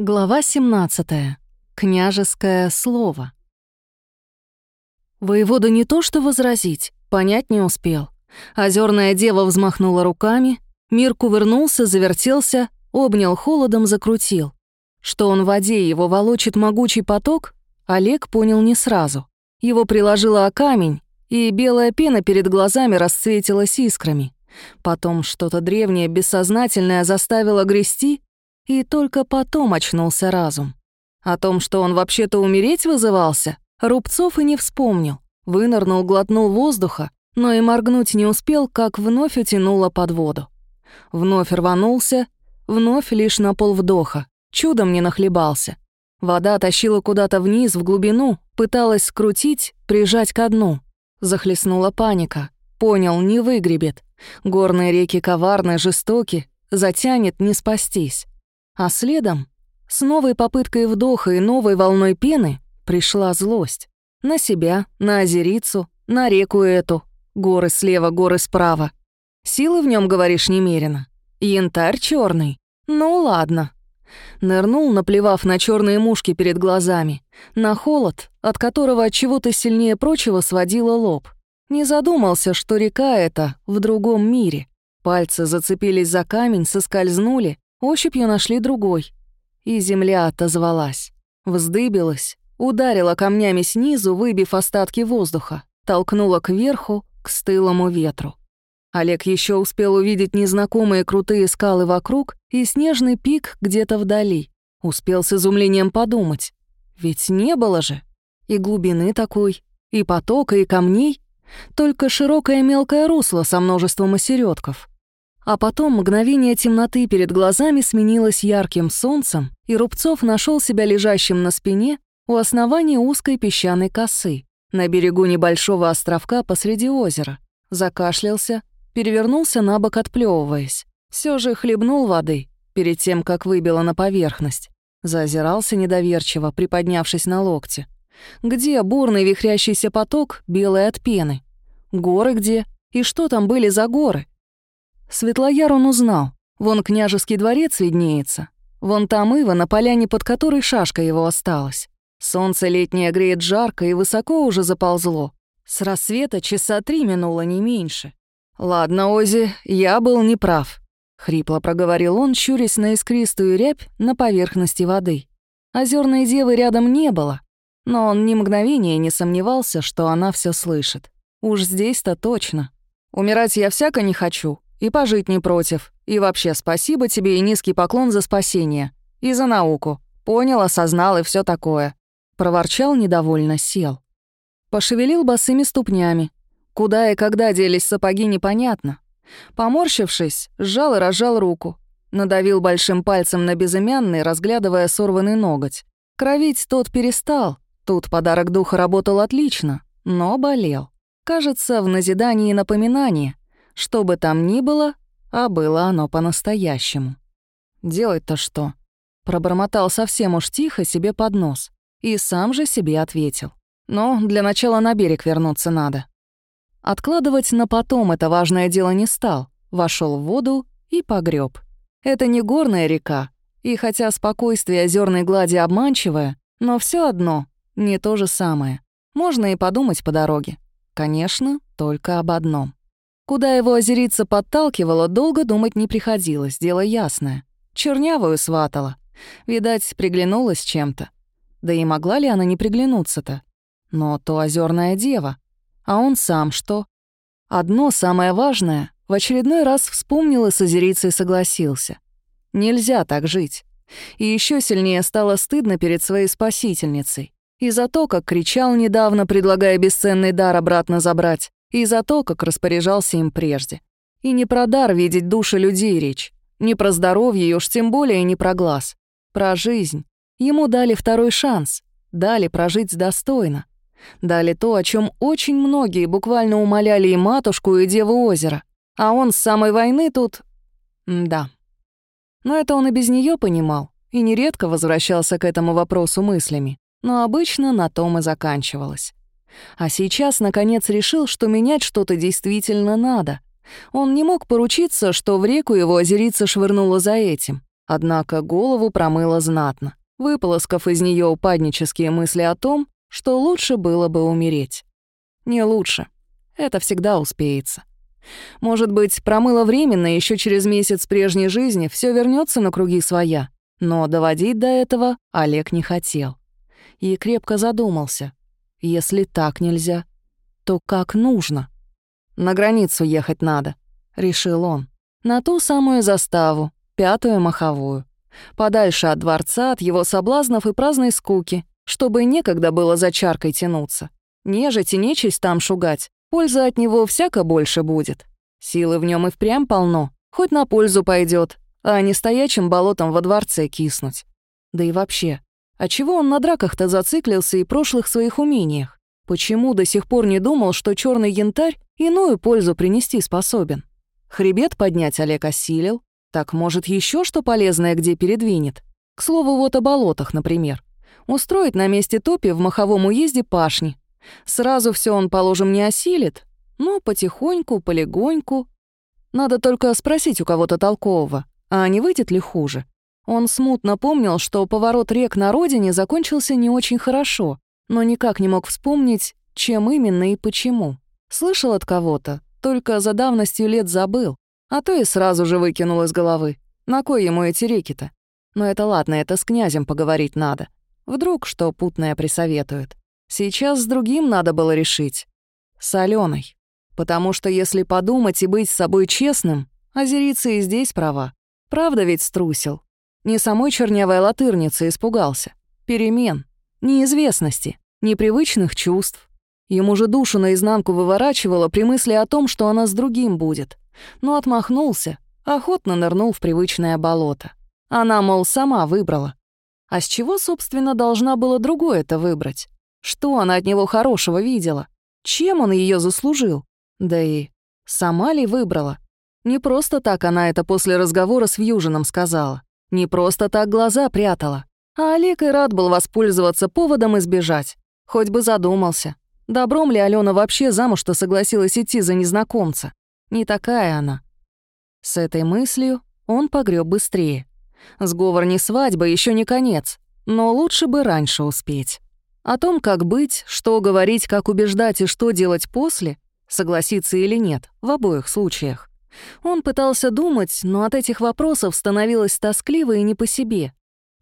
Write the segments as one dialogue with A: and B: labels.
A: Глава 17. Княжеское слово. Воевода не то что возразить, понять не успел. Озерная дева взмахнула руками, мир кувырнулся, завертелся, обнял холодом, закрутил. Что он в воде его волочит могучий поток, Олег понял не сразу. Его приложило о камень, и белая пена перед глазами расцветилась искрами. Потом что-то древнее, бессознательное заставило грести, и только потом очнулся разум. О том, что он вообще-то умереть вызывался, Рубцов и не вспомнил. Вынырнул, глотнул воздуха, но и моргнуть не успел, как вновь утянуло под воду. Вновь рванулся, вновь лишь на полвдоха, чудом не нахлебался. Вода тащила куда-то вниз, в глубину, пыталась скрутить, прижать ко дну. Захлестнула паника. Понял, не выгребет. Горные реки коварны, жестоки, затянет, не спастись. А следом, с новой попыткой вдоха и новой волной пены, пришла злость. На себя, на озерицу, на реку эту. Горы слева, горы справа. Силы в нем, говоришь, немерено. Янтарь черный. Ну ладно. Нырнул, наплевав на черные мушки перед глазами, на холод, от которого от чего-то сильнее прочего сводило лоб. Не задумался, что река эта в другом мире. Пальцы зацепились за камень, соскользнули, Ощупью нашли другой. И земля отозвалась. Вздыбилась, ударила камнями снизу, выбив остатки воздуха, толкнула кверху, к стылому ветру. Олег еще успел увидеть незнакомые крутые скалы вокруг и снежный пик где-то вдали. Успел с изумлением подумать. Ведь не было же. И глубины такой, и потока, и камней. Только широкое мелкое русло со множеством осередков. А потом мгновение темноты перед глазами сменилось ярким солнцем, и Рубцов нашел себя лежащим на спине у основания узкой песчаной косы, на берегу небольшого островка посреди озера. Закашлялся, перевернулся на бок, отплевываясь. Все же хлебнул воды перед тем, как выбило на поверхность. Зазирался недоверчиво, приподнявшись на локте. Где бурный вихрящийся поток, белый от пены? Горы где? И что там были за горы? Светлояр он узнал. Вон княжеский дворец виднеется. Вон там ива, на поляне, под которой шашка его осталась. Солнце летнее греет жарко и высоко уже заползло. С рассвета часа три минуло не меньше. «Ладно, Ози, я был неправ», — хрипло проговорил он, щурясь на искристую рябь на поверхности воды. Озерной девы рядом не было, но он ни мгновения не сомневался, что она все слышит. Уж здесь-то точно. «Умирать я всяко не хочу», и пожить не против. И вообще спасибо тебе и низкий поклон за спасение. И за науку. Понял, осознал и все такое». Проворчал недовольно, сел. Пошевелил босыми ступнями. Куда и когда делись сапоги, непонятно. Поморщившись, сжал и разжал руку. Надавил большим пальцем на безымянный, разглядывая сорванный ноготь. Кровить тот перестал. Тут подарок духа работал отлично, но болел. Кажется, в назидании и напоминании. Что бы там ни было, а было оно по-настоящему. «Делать-то что?» Пробормотал совсем уж тихо себе под нос. И сам же себе ответил. «Но для начала на берег вернуться надо». Откладывать на потом это важное дело не стал. Вошел в воду и погреб. Это не горная река, и хотя спокойствие озерной глади обманчивое, но все одно не то же самое. Можно и подумать по дороге. Конечно, только об одном. Куда его озерица подталкивала, долго думать не приходилось, дело ясное. Чернявую сватала. Видать, приглянулась чем-то. Да и могла ли она не приглянуться-то? Но то озерная дева. А он сам что? Одно самое важное в очередной раз вспомнил и с озерицей согласился. Нельзя так жить. И еще сильнее стало стыдно перед своей спасительницей. И за то, как кричал недавно, предлагая бесценный дар обратно забрать, и за то, как распоряжался им прежде. И не про дар видеть души людей речь, не про здоровье, и уж тем более не про глаз. Про жизнь. Ему дали второй шанс, дали прожить достойно. Дали то, о чем очень многие буквально умоляли и матушку, и Деву озера. А он с самой войны тут... Да. Но это он и без нее понимал, и нередко возвращался к этому вопросу мыслями. Но обычно на том и заканчивалось. А сейчас, наконец, решил, что менять что-то действительно надо. Он не мог поручиться, что в реку его озерица швырнула за этим. Однако голову промыло знатно, выполоскав из нее упаднические мысли о том, что лучше было бы умереть. Не лучше. Это всегда успеется. Может быть, промыло временно, еще через месяц прежней жизни все вернется на круги своя. Но доводить до этого Олег не хотел. И крепко задумался. Если так нельзя, то как нужно? На границу ехать надо, решил он. На ту самую заставу, пятую маховую. Подальше от дворца, от его соблазнов и праздной скуки, чтобы некогда было за чаркой тянуться. Нежить и нечисть там шугать, польза от него всяко больше будет. Силы в нем и впрямь полно, хоть на пользу пойдет, а не стоячим болотом во дворце киснуть. Да и вообще, а чего он на драках-то зациклился и прошлых своих умениях? Почему до сих пор не думал, что черный янтарь иную пользу принести способен? Хребет поднять Олег осилил, так может еще что полезное где передвинет? К слову, вот о болотах, например. Устроить на месте топи в маховом уезде пашни. Сразу все он, положим, не осилит, но потихоньку, полегоньку. Надо только спросить у кого-то толкового, а не выйдет ли хуже. Он смутно помнил, что поворот рек на родине закончился не очень хорошо, но никак не мог вспомнить, чем именно и почему. Слышал от кого-то, только за давностью лет забыл, а то и сразу же выкинул из головы. На кой ему эти реки-то? Но это ладно, это с князем поговорить надо. Вдруг что путное присоветует. Сейчас с другим надо было решить. С Аленой. Потому что если подумать и быть с собой честным, Азерица и здесь права. Правда ведь струсил. Не самой чернявой латырницы испугался. Перемен. Неизвестности. Непривычных чувств. Ему же душу наизнанку выворачивало при мысли о том, что она с другим будет. Но отмахнулся, охотно нырнул в привычное болото. Она, мол, сама выбрала. А с чего, собственно, должна была другое-то выбрать? Что она от него хорошего видела? Чем он ее заслужил? Да и сама ли выбрала? Не просто так она это после разговора с Вьюжином сказала. Не просто так глаза прятала. А Олег и рад был воспользоваться поводом избежать. Хоть бы задумался. Добром ли Алена вообще замуж-то согласилась идти за незнакомца? Не такая она. С этой мыслью он погреб быстрее. Сговор не свадьба, еще не конец, но лучше бы раньше успеть. О том, как быть, что говорить, как убеждать и что делать после, согласиться или нет, в обоих случаях. Он пытался думать, но от этих вопросов становилось тоскливо и не по себе.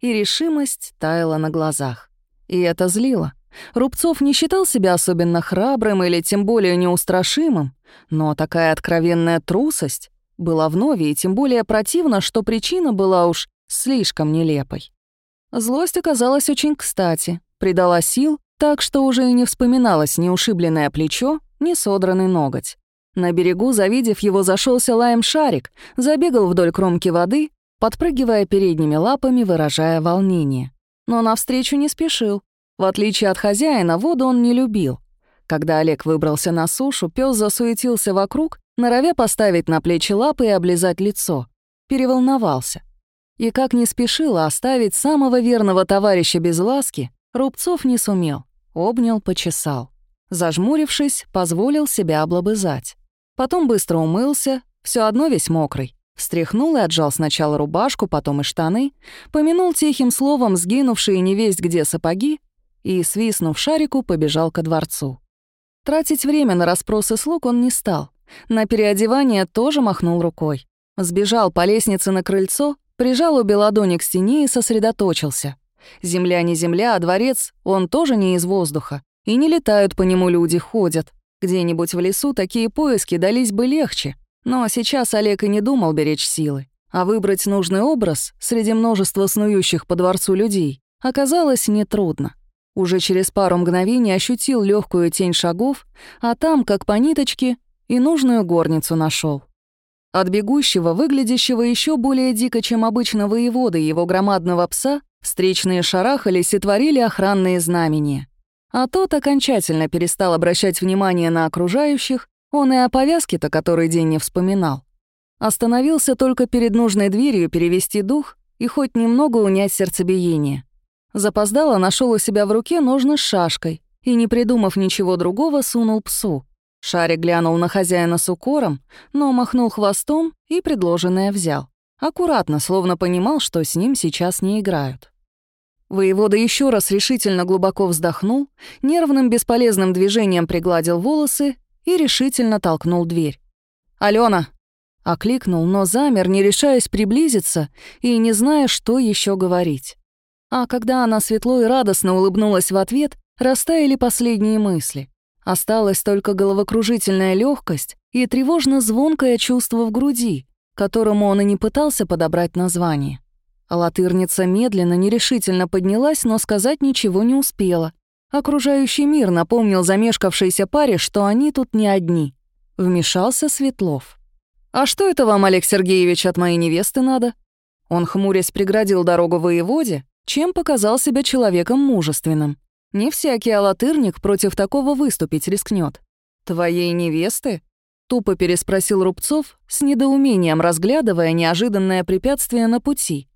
A: И решимость таяла на глазах. И это злило. Рубцов не считал себя особенно храбрым или тем более неустрашимым, но такая откровенная трусость была вновь и тем более противно, что причина была уж слишком нелепой. Злость оказалась очень кстати, придала сил, так что уже и не вспоминалось ни ушибленное плечо, ни содранный ноготь. На берегу, завидев его, зашелся лаем шарик, забегал вдоль кромки воды, подпрыгивая передними лапами, выражая волнение. Но навстречу не спешил. В отличие от хозяина, воду он не любил. Когда Олег выбрался на сушу, пес засуетился вокруг, норовя поставить на плечи лапы и облизать лицо. Переволновался. И как не спешила оставить самого верного товарища без ласки, Рубцов не сумел. Обнял, почесал. Зажмурившись, позволил себя облобызать. Потом быстро умылся, все одно весь мокрый. Встряхнул и отжал сначала рубашку, потом и штаны, помянул тихим словом сгинувшие невесть где сапоги и, свистнув шарику, побежал ко дворцу. Тратить время на расспросы слуг он не стал. На переодевание тоже махнул рукой. Сбежал по лестнице на крыльцо, прижал обе ладони к стене и сосредоточился. Земля не земля, а дворец, он тоже не из воздуха. И не летают по нему люди, ходят. Где-нибудь в лесу такие поиски дались бы легче. Но сейчас Олег и не думал беречь силы. А выбрать нужный образ среди множества снующих по дворцу людей оказалось нетрудно. Уже через пару мгновений ощутил легкую тень шагов, а там, как по ниточке, и нужную горницу нашел. От бегущего, выглядящего еще более дико, чем обычно воевода его громадного пса, встречные шарахались и творили охранные знамения. А тот окончательно перестал обращать внимание на окружающих, он и о повязке-то который день не вспоминал. Остановился только перед нужной дверью перевести дух и хоть немного унять сердцебиение. Запоздало нашел у себя в руке ножны с шашкой и, не придумав ничего другого, сунул псу. Шарик глянул на хозяина с укором, но махнул хвостом и предложенное взял. Аккуратно, словно понимал, что с ним сейчас не играют. Воевода еще раз решительно глубоко вздохнул, нервным бесполезным движением пригладил волосы и решительно толкнул дверь. «Алена!» — окликнул, но замер, не решаясь приблизиться и не зная, что еще говорить. А когда она светло и радостно улыбнулась в ответ, растаяли последние мысли. Осталась только головокружительная легкость и тревожно звонкое чувство в груди, которому он и не пытался подобрать название. Латырница медленно, нерешительно поднялась, но сказать ничего не успела. Окружающий мир напомнил замешкавшейся паре, что они тут не одни. Вмешался Светлов. «А что это вам, Олег Сергеевич, от моей невесты надо?» Он, хмурясь, преградил дорогу воеводе, чем показал себя человеком мужественным. Не всякий алатырник против такого выступить рискнет. «Твоей невесты?» Тупо переспросил Рубцов, с недоумением разглядывая неожиданное препятствие на пути.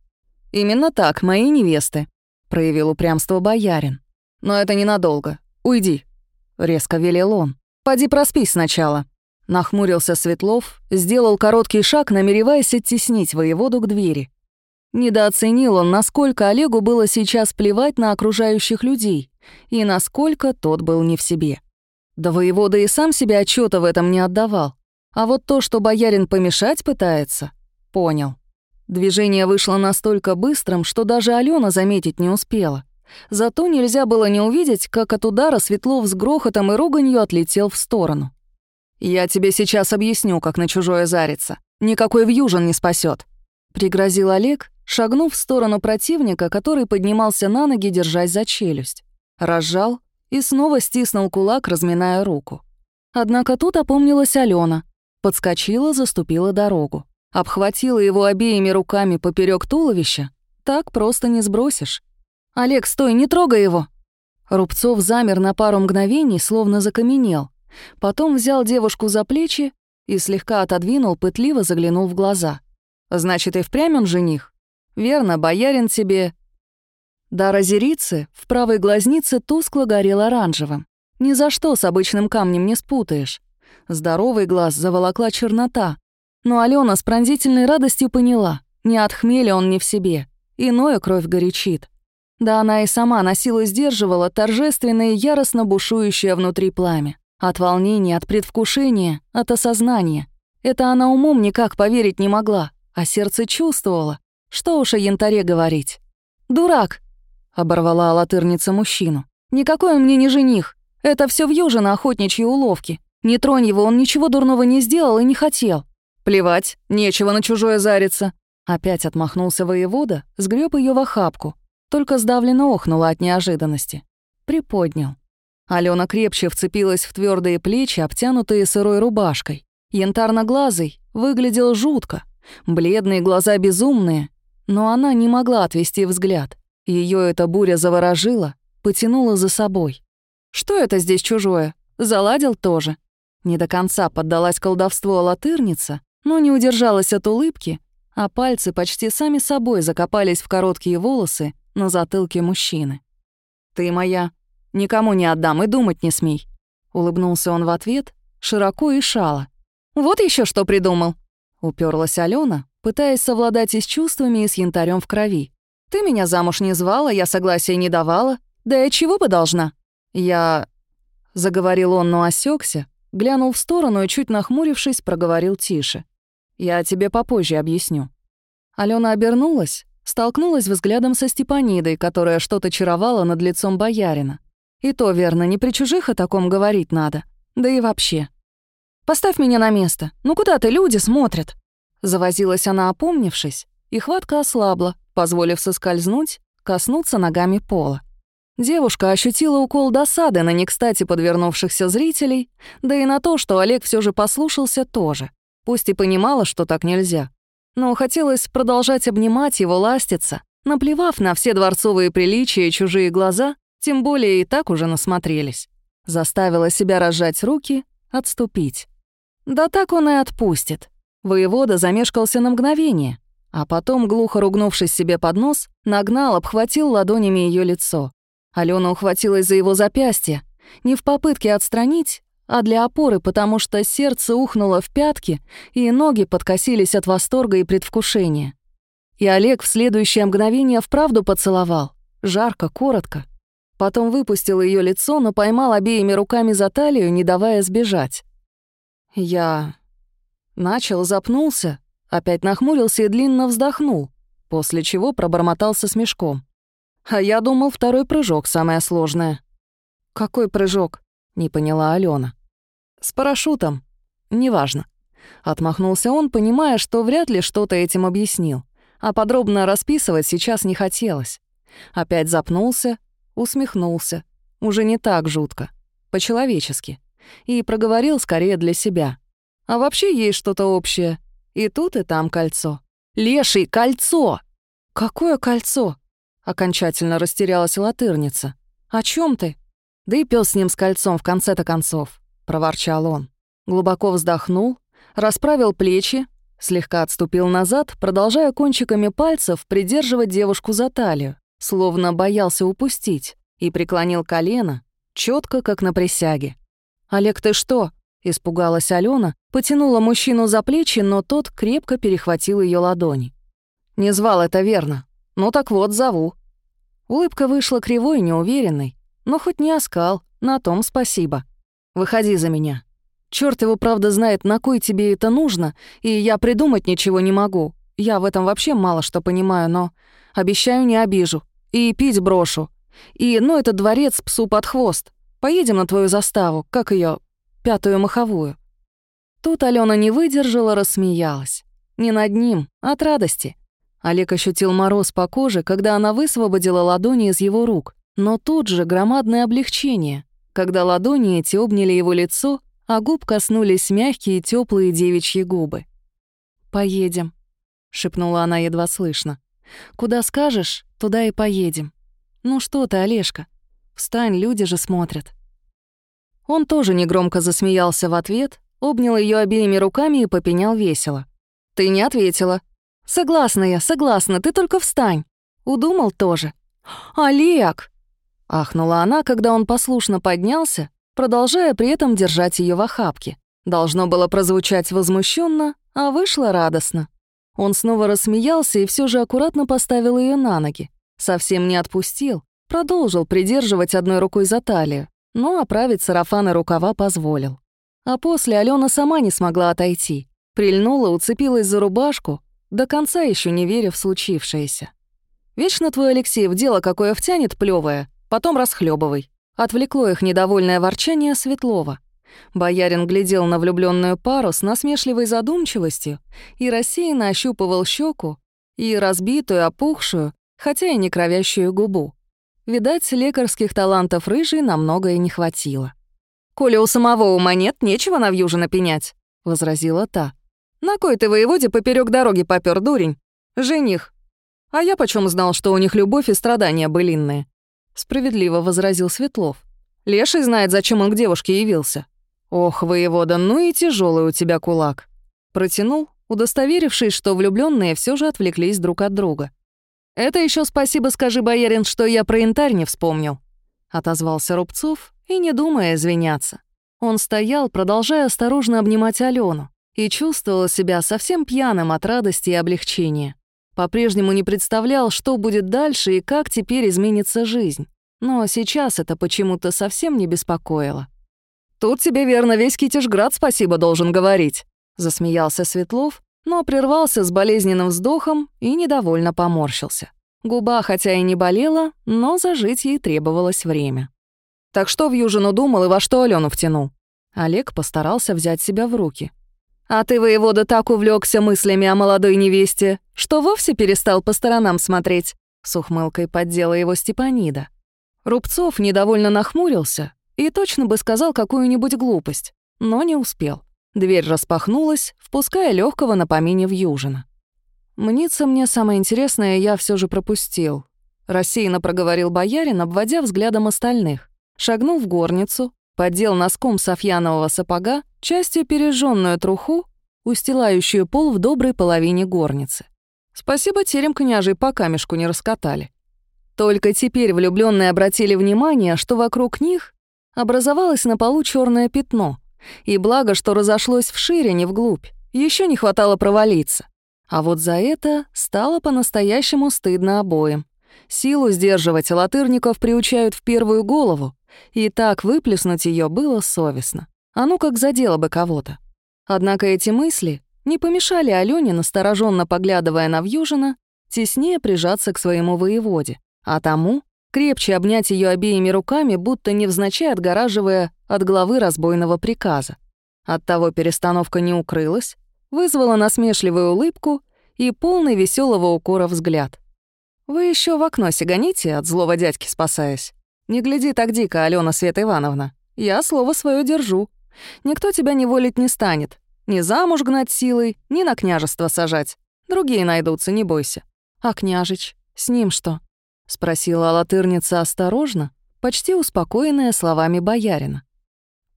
A: «Именно так, мои невесты», — проявил упрямство боярин. «Но это ненадолго. Уйди», — резко велел он. «Поди проспись сначала». Нахмурился Светлов, сделал короткий шаг, намереваясь оттеснить воеводу к двери. Недооценил он, насколько Олегу было сейчас плевать на окружающих людей и насколько тот был не в себе. Да воевода и сам себе отчета в этом не отдавал. А вот то, что боярин помешать пытается, понял. Движение вышло настолько быстрым, что даже Алена заметить не успела. Зато нельзя было не увидеть, как от удара Светлов с грохотом и руганью отлетел в сторону. «Я тебе сейчас объясню, как на чужое зариться. Никакой вьюжин не спасет, пригрозил Олег, шагнув в сторону противника, который поднимался на ноги, держась за челюсть. Разжал и снова стиснул кулак, разминая руку. Однако тут опомнилась Алена, подскочила, заступила дорогу, обхватила его обеими руками поперек туловища. Так просто не сбросишь. «Олег, стой, не трогай его!» Рубцов замер на пару мгновений, словно закаменел. Потом взял девушку за плечи и слегка отодвинул, пытливо заглянул в глаза. «Значит, и впрямь он жених? Верно, боярин тебе Дар озерицы в правой глазнице тускло горел оранжевым. Ни за что с обычным камнем не спутаешь. Здоровый глаз заволокла чернота. Но Алена с пронзительной радостью поняла, не от хмеля он не в себе, иное кровь горячит. Да она и сама на силу сдерживала торжественное и яростно бушующее внутри пламя. От волнения, от предвкушения, от осознания. Это она умом никак поверить не могла, а сердце чувствовало. Что уж о янтаре говорить. «Дурак!» — оборвала латырница мужчину. «Никакой он мне не жених. Это все в на охотничьи уловки. Не тронь его, он ничего дурного не сделал и не хотел». «Плевать, нечего на чужое зариться». Опять отмахнулся воевода, сгреб ее в охапку. Только сдавленно охнула от неожиданности. Приподнял. Алена крепче вцепилась в твердые плечи, обтянутые сырой рубашкой. Янтарно-глазый выглядел жутко. Бледные глаза безумные. Но она не могла отвести взгляд. Ее эта буря заворожила, потянула за собой. Что это здесь чужое? Заладил тоже. Не до конца поддалась колдовству латырница, но не удержалась от улыбки, а пальцы почти сами собой закопались в короткие волосы на затылке мужчины. «Ты моя. Никому не отдам и думать не смей», — улыбнулся он в ответ, широко и шало. «Вот еще что придумал», — уперлась Алена, пытаясь совладать и с чувствами, и с янтарем в крови. Ты меня замуж не звала, я согласия не давала. Да я чего бы должна? Я... Заговорил он, но осекся, глянул в сторону и, чуть нахмурившись, проговорил тише. «Я тебе попозже объясню». Алена обернулась, столкнулась взглядом со Степанидой, которая что-то чаровала над лицом боярина. И то верно, не при чужих о таком говорить надо. Да и вообще. «Поставь меня на место. Ну куда ты, люди смотрят?» Завозилась она, опомнившись, и хватка ослабла, позволив соскользнуть, коснуться ногами пола. Девушка ощутила укол досады на некстати подвернувшихся зрителей, да и на то, что Олег все же послушался тоже, пусть и понимала, что так нельзя. Но хотелось продолжать обнимать его, ластиться, наплевав на все дворцовые приличия и чужие глаза, тем более и так уже насмотрелись. Заставила себя разжать руки, отступить. Да так он и отпустит. Воевода замешкался на мгновение, а потом, глухо ругнувшись себе под нос, нагнал, обхватил ладонями ее лицо. Алена ухватилась за его запястье, не в попытке отстранить, а для опоры, потому что сердце ухнуло в пятки, и ноги подкосились от восторга и предвкушения. И Олег в следующее мгновение вправду поцеловал. Жарко, коротко. Потом выпустил ее лицо, но поймал обеими руками за талию, не давая сбежать. Я... Начал, запнулся, опять нахмурился и длинно вздохнул, после чего пробормотался с мешком. А я думал, второй прыжок самое сложное. «Какой прыжок?» — не поняла Алена. «С парашютом. Неважно». Отмахнулся он, понимая, что вряд ли что-то этим объяснил, а подробно расписывать сейчас не хотелось. Опять запнулся, усмехнулся. Уже не так жутко. По-человечески. И проговорил скорее для себя. А вообще есть что-то общее. И тут, и там кольцо. «Леший, кольцо!» «Какое кольцо?» Окончательно растерялась латырница. «О чем ты?» «Да и пес с ним с кольцом в конце-то концов», — проворчал он. Глубоко вздохнул, расправил плечи, слегка отступил назад, продолжая кончиками пальцев придерживать девушку за талию словно боялся упустить, и преклонил колено, четко как на присяге. «Олег, ты что?» — испугалась Алена, потянула мужчину за плечи, но тот крепко перехватил ее ладони. «Не звал это верно. Ну так вот, зову». Улыбка вышла кривой, неуверенной, но хоть не оскал, на том спасибо. «Выходи за меня. Черт его, правда, знает, на кой тебе это нужно, и я придумать ничего не могу. Я в этом вообще мало что понимаю, но обещаю, не обижу. И пить брошу. И, ну, этот дворец псу под хвост. Поедем на твою заставу, как ее пятую маховую». Тут Алена не выдержала, рассмеялась. Не над ним, а от радости. Олег ощутил мороз по коже, когда она высвободила ладони из его рук, но тут же громадное облегчение, когда ладони эти обняли его лицо, а губ коснулись мягкие теплые девичьи губы. «Поедем», — шепнула она едва слышно. «Куда скажешь, Туда и поедем. Ну что ты, Олежка? Встань, люди же смотрят». Он тоже негромко засмеялся в ответ, обнял ее обеими руками и попенял весело. «Ты не ответила». «Согласна я, согласна, ты только встань». Удумал тоже. «Олег!» — ахнула она, когда он послушно поднялся, продолжая при этом держать ее в охапке. Должно было прозвучать возмущенно, а вышло радостно. Он снова рассмеялся и все же аккуратно поставил ее на ноги. Совсем не отпустил, продолжил придерживать одной рукой за талию, но оправить сарафан и рукава позволил. А после Алена сама не смогла отойти. Прильнула, уцепилась за рубашку, до конца еще не веря в случившееся. «Вечно твой Алексей в дело какое втянет плевое, потом расхлебывай. Отвлекло их недовольное ворчание Светлова. Боярин глядел на влюбленную пару с насмешливой задумчивостью и рассеянно ощупывал щеку и разбитую, опухшую, хотя и не кровящую губу. Видать, лекарских талантов рыжей намного и не хватило. «Коля у самого ума нет, нечего на вьюжина пенять», — возразила та. «На кой ты воеводе поперек дороги попёр, дурень? Жених. А я почем знал, что у них любовь и страдания былинные?» Справедливо возразил Светлов. «Леший знает, зачем он к девушке явился. «Ох, воевода, ну и тяжелый у тебя кулак!» Протянул, удостоверившись, что влюбленные все же отвлеклись друг от друга. «Это еще спасибо скажи, боярин, что я про янтарь не вспомнил», — отозвался Рубцов и, не думая, извиняться. Он стоял, продолжая осторожно обнимать Алену, и чувствовал себя совсем пьяным от радости и облегчения. По-прежнему не представлял, что будет дальше и как теперь изменится жизнь. Но сейчас это почему-то совсем не беспокоило. «Тут тебе, верно, весь Китежград спасибо должен говорить», — засмеялся Светлов, но прервался с болезненным вздохом и недовольно поморщился. Губа хотя и не болела, но зажить ей требовалось время. «Так что в Южину думал и во что Алену втянул?» Олег постарался взять себя в руки. «А ты, воевода, так увлекся мыслями о молодой невесте, что вовсе перестал по сторонам смотреть?» С ухмылкой поддела его Степанида. Рубцов недовольно нахмурился, и точно бы сказал какую-нибудь глупость, но не успел. Дверь распахнулась, впуская легкого на в Южина. «Мнится мне самое интересное, я все же пропустил», — рассеянно проговорил боярин, обводя взглядом остальных. Шагнул в горницу, поддел носком софьянового сапога частью пережженную труху, устилающую пол в доброй половине горницы. Спасибо терем княжей по камешку не раскатали. Только теперь влюбленные обратили внимание, что вокруг них образовалось на полу черное пятно, И благо, что разошлось вширь, а не вглубь. Еще не хватало провалиться. А вот за это стало по-настоящему стыдно обоим. Силу сдерживать латырников приучают в первую голову, и так выплеснуть ее было совестно. А ну как задело бы кого-то. Однако эти мысли не помешали Алёне, настороженно поглядывая на Вьюжина, теснее прижаться к своему воеводе, а тому крепче обнять ее обеими руками, будто невзначай отгораживая от главы разбойного приказа. Оттого перестановка не укрылась, вызвала насмешливую улыбку и полный веселого укора взгляд. «Вы еще в окно сиганите, от злого дядьки спасаясь. Не гляди так дико, Алена Света Ивановна. Я слово свое держу. Никто тебя не волить не станет. Ни замуж гнать силой, ни на княжество сажать. Другие найдутся, не бойся. А княжич, с ним что?» — спросила латырница осторожно, почти успокоенная словами боярина.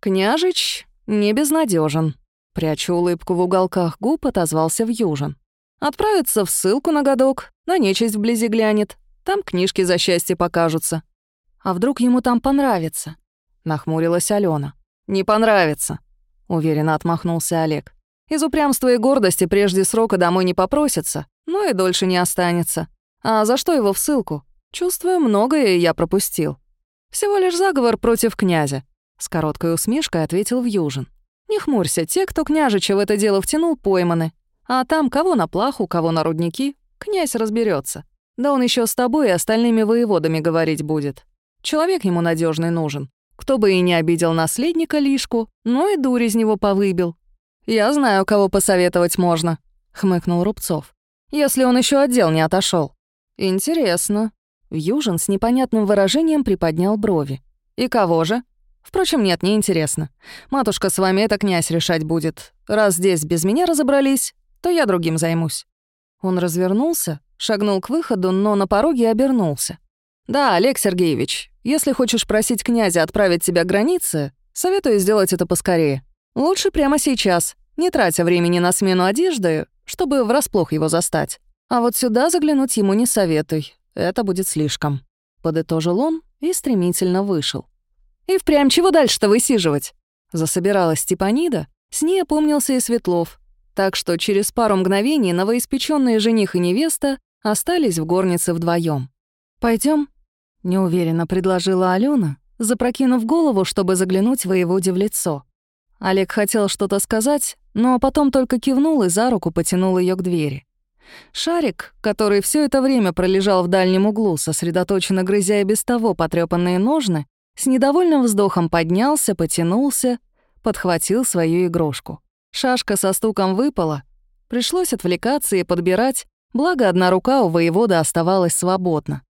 A: «Княжич не безнадежен. Прячу улыбку в уголках губ, отозвался в южин. Отправится в ссылку на годок, на нечисть вблизи глянет. Там книжки за счастье покажутся. А вдруг ему там понравится? Нахмурилась Алена. Не понравится, уверенно отмахнулся Олег. Из упрямства и гордости прежде срока домой не попросится, но и дольше не останется. А за что его в ссылку? Чувствую, многое я пропустил. Всего лишь заговор против князя. С короткой усмешкой ответил Вьюжин. Не хмурься, те, кто княжича в это дело втянул, пойманы. А там кого на плаху, кого на рудники, князь разберется. Да он еще с тобой и остальными воеводами говорить будет. Человек ему надежный нужен. Кто бы и не обидел наследника лишку, но и дурь из него повыбил. «Я знаю, кого посоветовать можно», — хмыкнул Рубцов. «Если он еще отдел не отошел. «Интересно». Южин с непонятным выражением приподнял брови. «И кого же?» Впрочем, нет, не интересно. Матушка с вами это князь решать будет. Раз здесь без меня разобрались, то я другим займусь». Он развернулся, шагнул к выходу, но на пороге обернулся. «Да, Олег Сергеевич, если хочешь просить князя отправить тебя к границе, советую сделать это поскорее. Лучше прямо сейчас, не тратя времени на смену одежды, чтобы врасплох его застать. А вот сюда заглянуть ему не советуй, это будет слишком». Подытожил он и стремительно вышел. И впрямь чего дальше-то высиживать? Засобиралась Степанида, с ней опомнился и Светлов, так что через пару мгновений новоиспеченные жених и невеста остались в горнице вдвоем. Пойдем? Неуверенно предложила Алена, запрокинув голову, чтобы заглянуть воеводе в лицо. Олег хотел что-то сказать, но потом только кивнул и за руку потянул ее к двери. Шарик, который все это время пролежал в дальнем углу, сосредоточенно грызя и без того потрепанные ножны, с недовольным вздохом поднялся, потянулся, подхватил свою игрушку. Шашка со стуком выпала. Пришлось отвлекаться и подбирать, благо одна рука у воевода оставалась свободна.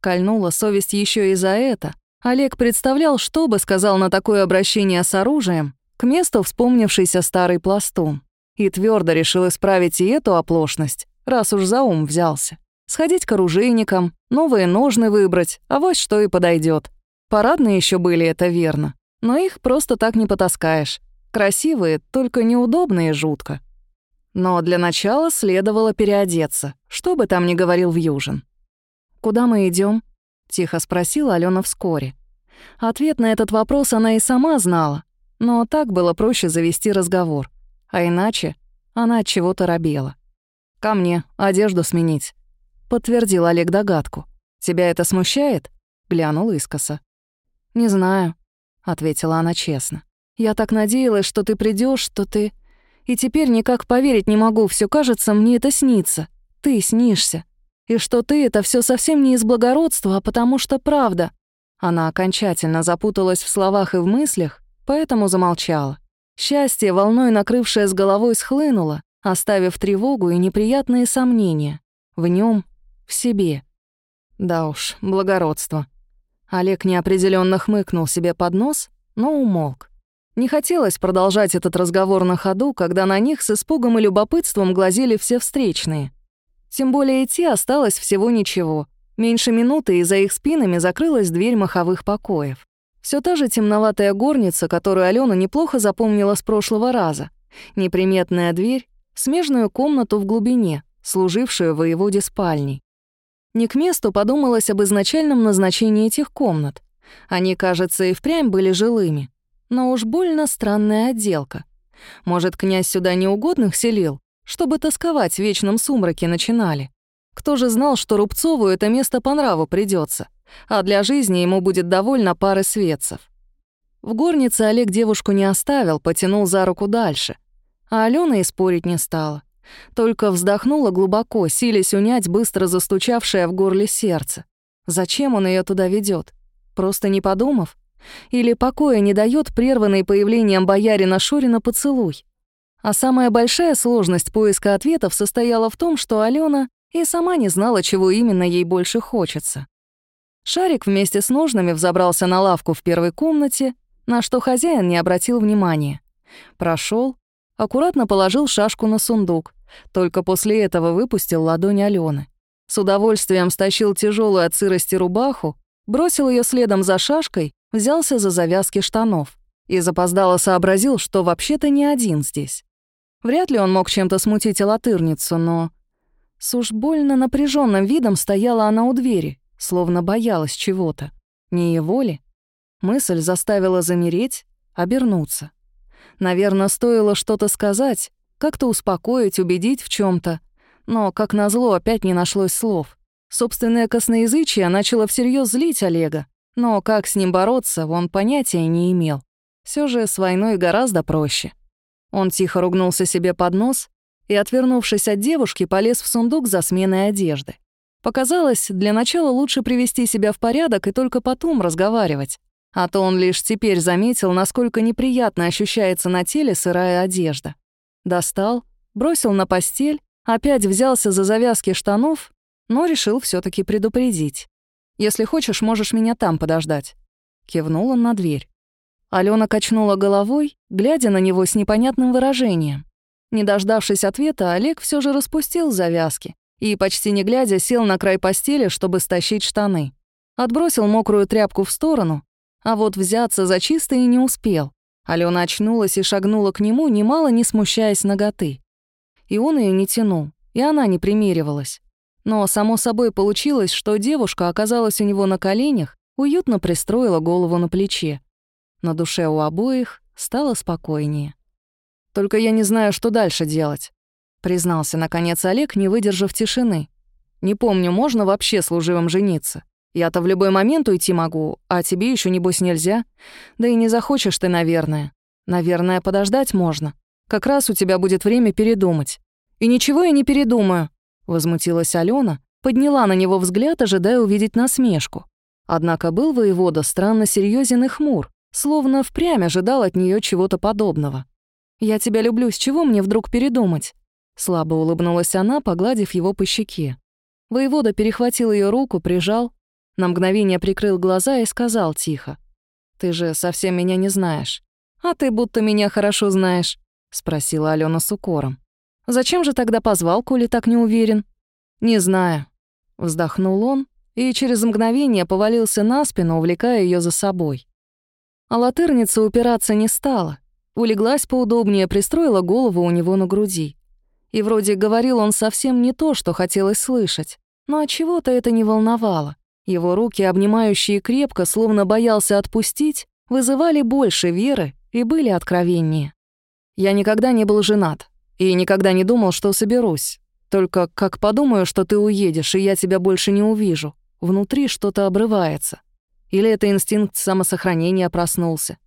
A: Кольнула совесть еще и за это. Олег представлял, что бы сказал на такое обращение с оружием, к месту вспомнившийся старый пластун. И твердо решил исправить и эту оплошность, раз уж за ум взялся. Сходить к оружейникам, новые ножны выбрать, а вот что и подойдет. Парадные еще были, это верно. Но их просто так не потаскаешь. Красивые, только неудобные жутко. Но для начала следовало переодеться, что бы там ни говорил Вьюжин. «Куда мы идем? тихо спросила Алена вскоре. Ответ на этот вопрос она и сама знала, но так было проще завести разговор. А иначе она от чего-то робела. «Ко мне, одежду сменить», — подтвердил Олег догадку. «Тебя это смущает?» — глянул искоса. «Не знаю», — ответила она честно. «Я так надеялась, что ты придешь, что ты... И теперь никак поверить не могу, все кажется, мне это снится. Ты снишься. И что ты — это все совсем не из благородства, а потому что правда». Она окончательно запуталась в словах и в мыслях, поэтому замолчала. Счастье, волной накрывшее с головой, схлынуло, оставив тревогу и неприятные сомнения. В нем, в себе. Да уж, благородство. Олег неопределенно хмыкнул себе под нос, но умолк. Не хотелось продолжать этот разговор на ходу, когда на них с испугом и любопытством глазели все встречные. Тем более идти осталось всего ничего. Меньше минуты, и за их спинами закрылась дверь маховых покоев. Все та же темноватая горница, которую Алена неплохо запомнила с прошлого раза. Неприметная дверь, смежную комнату в глубине, служившую воеводе спальней. Не к месту подумалось об изначальном назначении этих комнат. Они, кажется, и впрямь были жилыми. но уж больно странная отделка. Может, князь сюда неугодных селил, чтобы тосковать в вечном сумраке начинали? Кто же знал, что Рубцову это место по нраву придется, а для жизни ему будет довольно пары светцев? В горнице Олег девушку не оставил, потянул за руку дальше. А Алена и спорить не стала. Только вздохнула глубоко, силясь унять быстро застучавшее в горле сердце. Зачем он ее туда ведет? Просто не подумав? Или покоя не дает прерванный появлением боярина Шурина поцелуй? А самая большая сложность поиска ответов состояла в том, что Алена и сама не знала, чего именно ей больше хочется. Шарик вместе с ножными взобрался на лавку в первой комнате, на что хозяин не обратил внимания. Прошел, аккуратно положил шашку на сундук, только после этого выпустил ладонь Алены. С удовольствием стащил тяжелую от сырости рубаху, бросил ее следом за шашкой, взялся за завязки штанов и запоздало сообразил, что вообще-то не один здесь. Вряд ли он мог чем-то смутить латырницу, но... С уж больно напряженным видом стояла она у двери, словно боялась чего-то. Не его ли? Мысль заставила замереть, обернуться. Наверное, стоило что-то сказать, как-то успокоить, убедить в чем то но, как назло, опять не нашлось слов. Собственное косноязычие начало всерьез злить Олега, но как с ним бороться, он понятия не имел. Все же с войной гораздо проще. Он тихо ругнулся себе под нос и, отвернувшись от девушки, полез в сундук за сменой одежды. Показалось, для начала лучше привести себя в порядок и только потом разговаривать. А то он лишь теперь заметил, насколько неприятно ощущается на теле сырая одежда. Достал, бросил на постель Опять взялся за завязки штанов, но решил все таки предупредить. «Если хочешь, можешь меня там подождать». Кивнул он на дверь. Алена качнула головой, глядя на него с непонятным выражением. Не дождавшись ответа, Олег все же распустил завязки и, почти не глядя, сел на край постели, чтобы стащить штаны. Отбросил мокрую тряпку в сторону, а вот взяться за чистые не успел. Алена очнулась и шагнула к нему, немало не смущаясь ноготы и он ее не тянул, и она не примеривалась. Но, само собой, получилось, что девушка оказалась у него на коленях, уютно пристроила голову на плече. На душе у обоих стало спокойнее. «Только я не знаю, что дальше делать», — признался, наконец, Олег, не выдержав тишины. «Не помню, можно вообще служивым жениться? Я-то в любой момент уйти могу, а тебе еще небось нельзя. Да и не захочешь ты, наверное. Наверное, подождать можно. Как раз у тебя будет время передумать». «И ничего я не передумаю», — возмутилась Алена, подняла на него взгляд, ожидая увидеть насмешку. Однако был воевода странно серьезен и хмур, словно впрямь ожидал от нее чего-то подобного. «Я тебя люблю, с чего мне вдруг передумать?» Слабо улыбнулась она, погладив его по щеке. Воевода перехватил ее руку, прижал, на мгновение прикрыл глаза и сказал тихо. «Ты же совсем меня не знаешь. А ты будто меня хорошо знаешь. — спросила Алена с укором. «Зачем же тогда позвал, коли так не уверен?» «Не знаю». Вздохнул он и через мгновение повалился на спину, увлекая ее за собой. А латырница упираться не стала. Улеглась поудобнее, пристроила голову у него на груди. И вроде говорил он совсем не то, что хотелось слышать. Но от чего то это не волновало. Его руки, обнимающие крепко, словно боялся отпустить, вызывали больше веры и были откровеннее. Я никогда не был женат и никогда не думал, что соберусь. Только как подумаю, что ты уедешь, и я тебя больше не увижу, внутри что-то обрывается. Или это инстинкт самосохранения проснулся.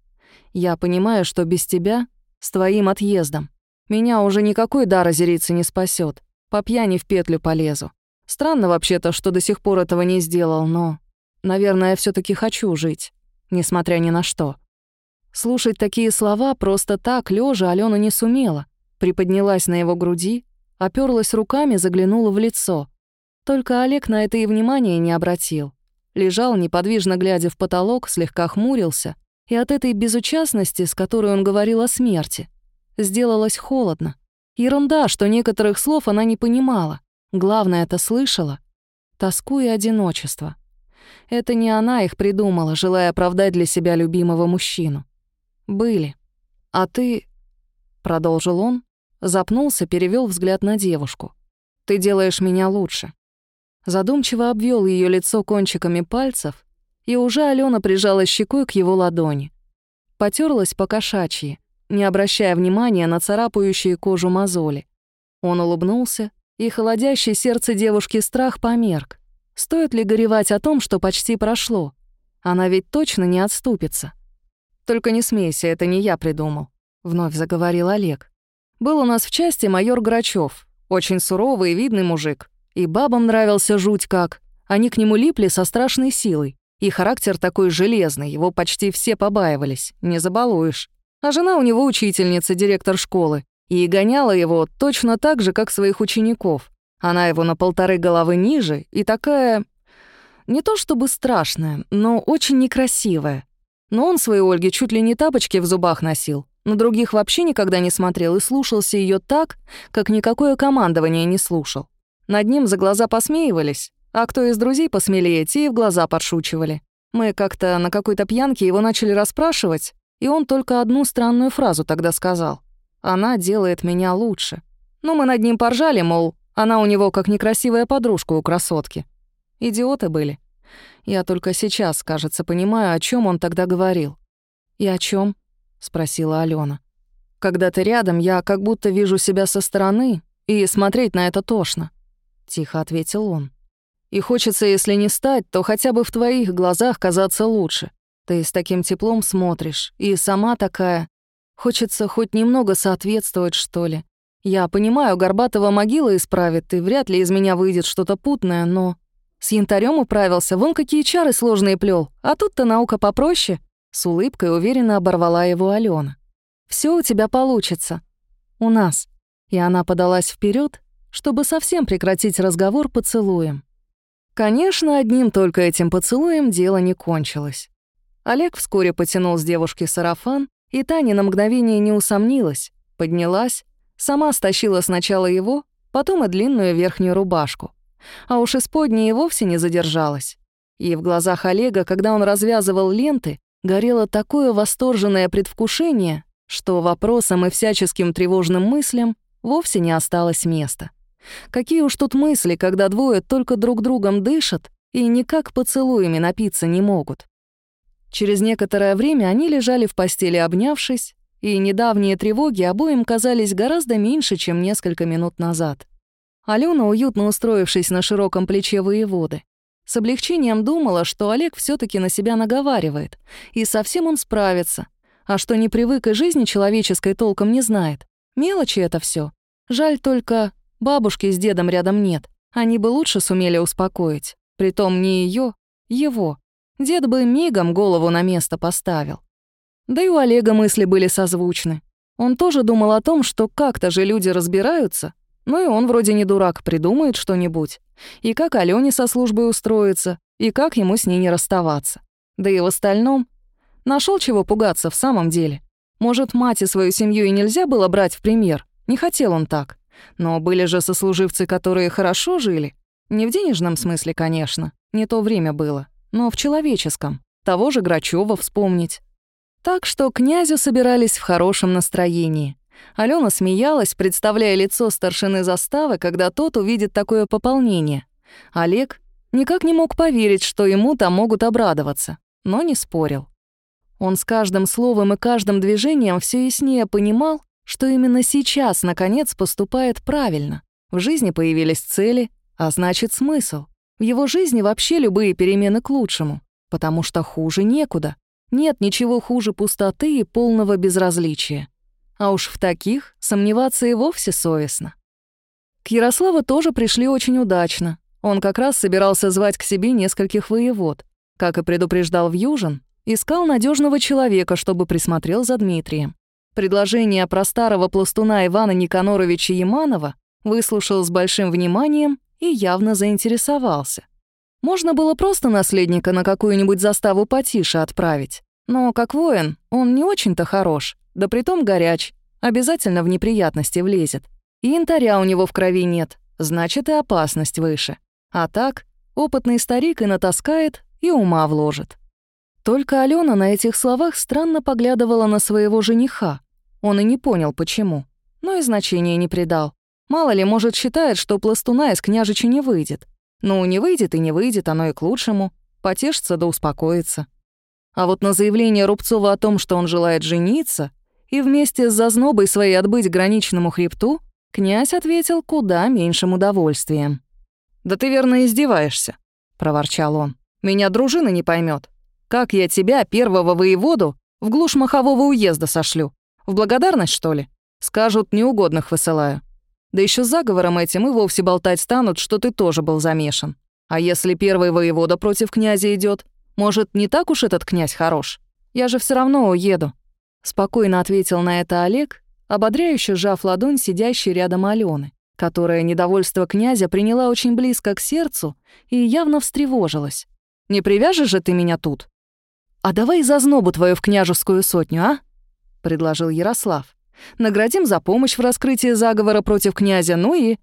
A: Я понимаю, что без тебя, с твоим отъездом, меня уже никакой дар озериться не спасет. По пьяни в петлю полезу. Странно вообще-то, что до сих пор этого не сделал, но... Наверное, я все таки хочу жить, несмотря ни на что. Слушать такие слова просто так, лежа Алена не сумела. Приподнялась на его груди, оперлась руками, заглянула в лицо. Только Олег на это и внимания не обратил. Лежал, неподвижно глядя в потолок, слегка хмурился, и от этой безучастности, с которой он говорил о смерти, сделалось холодно. Ерунда, что некоторых слов она не понимала. Главное, это слышала. Тоску и одиночество. Это не она их придумала, желая оправдать для себя любимого мужчину. «Были. А ты...» — продолжил он, запнулся, перевел взгляд на девушку. «Ты делаешь меня лучше». Задумчиво обвел ее лицо кончиками пальцев, и уже Алена прижала щекой к его ладони. потерлась по кошачьи, не обращая внимания на царапающие кожу мозоли. Он улыбнулся, и холодящий сердце девушки страх померк. Стоит ли горевать о том, что почти прошло? Она ведь точно не отступится. «Только не смейся, это не я придумал», — вновь заговорил Олег. «Был у нас в части майор Грачев, очень суровый и видный мужик. И бабам нравился жуть как. Они к нему липли со страшной силой. И характер такой железный, его почти все побаивались, не забалуешь. А жена у него учительница, директор школы, и гоняла его точно так же, как своих учеников. Она его на полторы головы ниже и такая... Не то чтобы страшная, но очень некрасивая. Но он своей Ольге чуть ли не тапочки в зубах носил. На других вообще никогда не смотрел и слушался ее так, как никакое командование не слушал. Над ним за глаза посмеивались, а кто из друзей посмелее, те и в глаза подшучивали. Мы как-то на какой-то пьянке его начали расспрашивать, и он только одну странную фразу тогда сказал. «Она делает меня лучше». Ну, мы над ним поржали, мол, она у него как некрасивая подружка у красотки. Идиоты были. Я только сейчас, кажется, понимаю, о чем он тогда говорил. «И о чем? спросила Алена. «Когда ты рядом, я как будто вижу себя со стороны, и смотреть на это тошно», — тихо ответил он. И хочется, если не стать, то хотя бы в твоих глазах казаться лучше. Ты с таким теплом смотришь, и сама такая. Хочется хоть немного соответствовать, что ли. Я понимаю, Горбатова могила исправит, и вряд ли из меня выйдет что-то путное, но... С янтарем управился, вон какие чары сложные плел, а тут-то наука попроще. С улыбкой уверенно оборвала его Алена. Все у тебя получится. У нас. И она подалась вперед, чтобы совсем прекратить разговор поцелуем. Конечно, одним только этим поцелуем дело не кончилось. Олег вскоре потянул с девушки сарафан, и Таня на мгновение не усомнилась, поднялась, сама стащила сначала его, потом и длинную верхнюю рубашку. А уж исподней и вовсе не задержалась. И в глазах Олега, когда он развязывал ленты, горело такое восторженное предвкушение, что вопросам и всяческим тревожным мыслям вовсе не осталось места. Какие уж тут мысли, когда двое только друг другом дышат и никак поцелуями напиться не могут. Через некоторое время они лежали в постели обнявшись, и недавние тревоги обоим казались гораздо меньше, чем несколько минут назад. Алена, уютно устроившись на широком плече воеводы, с облегчением думала, что Олег все таки на себя наговаривает, и совсем он справится, а что не привык и жизни человеческой толком не знает. Мелочи это все. Жаль только, Бабушки с дедом рядом нет. Они бы лучше сумели успокоить. Притом не ее, его. Дед бы мигом голову на место поставил. Да и у Олега мысли были созвучны. Он тоже думал о том, что как-то же люди разбираются, ну и он вроде не дурак, придумает что-нибудь. И как Алёне со службой устроиться, и как ему с ней не расставаться. Да и в остальном нашел чего пугаться в самом деле. Может, мать и свою семью и нельзя было брать в пример? Не хотел он так. Но были же сослуживцы, которые хорошо жили. Не в денежном смысле, конечно, не то время было, но в человеческом. Того же Грачева вспомнить. Так что князю собирались в хорошем настроении. Алена смеялась, представляя лицо старшины заставы, когда тот увидит такое пополнение. Олег никак не мог поверить, что ему там могут обрадоваться, но не спорил. Он с каждым словом и каждым движением все яснее понимал, что именно сейчас, наконец, поступает правильно. В жизни появились цели, а значит, смысл. В его жизни вообще любые перемены к лучшему, потому что хуже некуда. Нет ничего хуже пустоты и полного безразличия. А уж в таких сомневаться и вовсе совестно. К Ярославу тоже пришли очень удачно. Он как раз собирался звать к себе нескольких воевод. Как и предупреждал Вьюжин, искал надежного человека, чтобы присмотрел за Дмитрием. Предложение про старого пластуна Ивана Никаноровича Яманова выслушал с большим вниманием и явно заинтересовался. Можно было просто наследника на какую-нибудь заставу потише отправить. Но как воин он не очень-то хорош, да притом горяч, обязательно в неприятности влезет. И янтаря у него в крови нет, значит и опасность выше. А так, опытный старик и натаскает, и ума вложит. Только Алена на этих словах странно поглядывала на своего жениха. Он и не понял, почему. Но и значения не придал. Мало ли, может, считает, что пластуна из княжича не выйдет. Ну, не выйдет и не выйдет, оно и к лучшему. Потешится да успокоится. А вот на заявление Рубцова о том, что он желает жениться, и вместе с зазнобой своей отбыть граничному хребту, князь ответил куда меньшим удовольствием. «Да ты верно издеваешься», — проворчал он. «Меня дружина не поймет. Как я тебя, первого воеводу, в глушь махового уезда сошлю? В благодарность, что ли? Скажут, неугодных высылаю. Да еще заговором этим и вовсе болтать станут, что ты тоже был замешан. А если первый воевода против князя идет, может, не так уж этот князь хорош? Я же все равно уеду». Спокойно ответил на это Олег, ободряюще сжав ладонь сидящей рядом Алены, которая недовольство князя приняла очень близко к сердцу и явно встревожилась. «Не привяжешь же ты меня тут?» «А давай за знобу твою в княжескую сотню, а?» — предложил Ярослав. «Наградим за помощь в раскрытии заговора против князя, ну и...»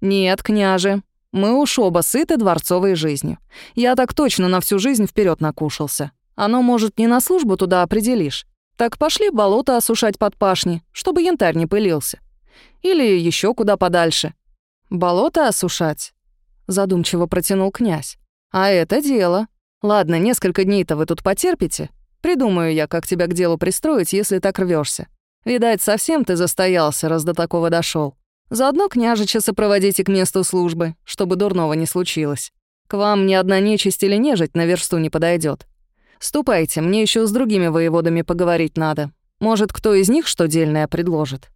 A: «Нет, княже, мы уж оба сыты дворцовой жизнью. Я так точно на всю жизнь вперед накушался. Оно, может, не на службу туда определишь. Так пошли болото осушать под пашни, чтобы янтарь не пылился. Или еще куда подальше. Болото осушать? Задумчиво протянул князь. А это дело. Ладно, несколько дней-то вы тут потерпите. Придумаю я, как тебя к делу пристроить, если так рвешься. Видать, совсем ты застоялся, раз до такого дошел. Заодно княжича сопроводите к месту службы, чтобы дурного не случилось. К вам ни одна нечисть или нежить на версту не подойдет. Ступайте, мне еще с другими воеводами поговорить надо. Может, кто из них что дельное предложит.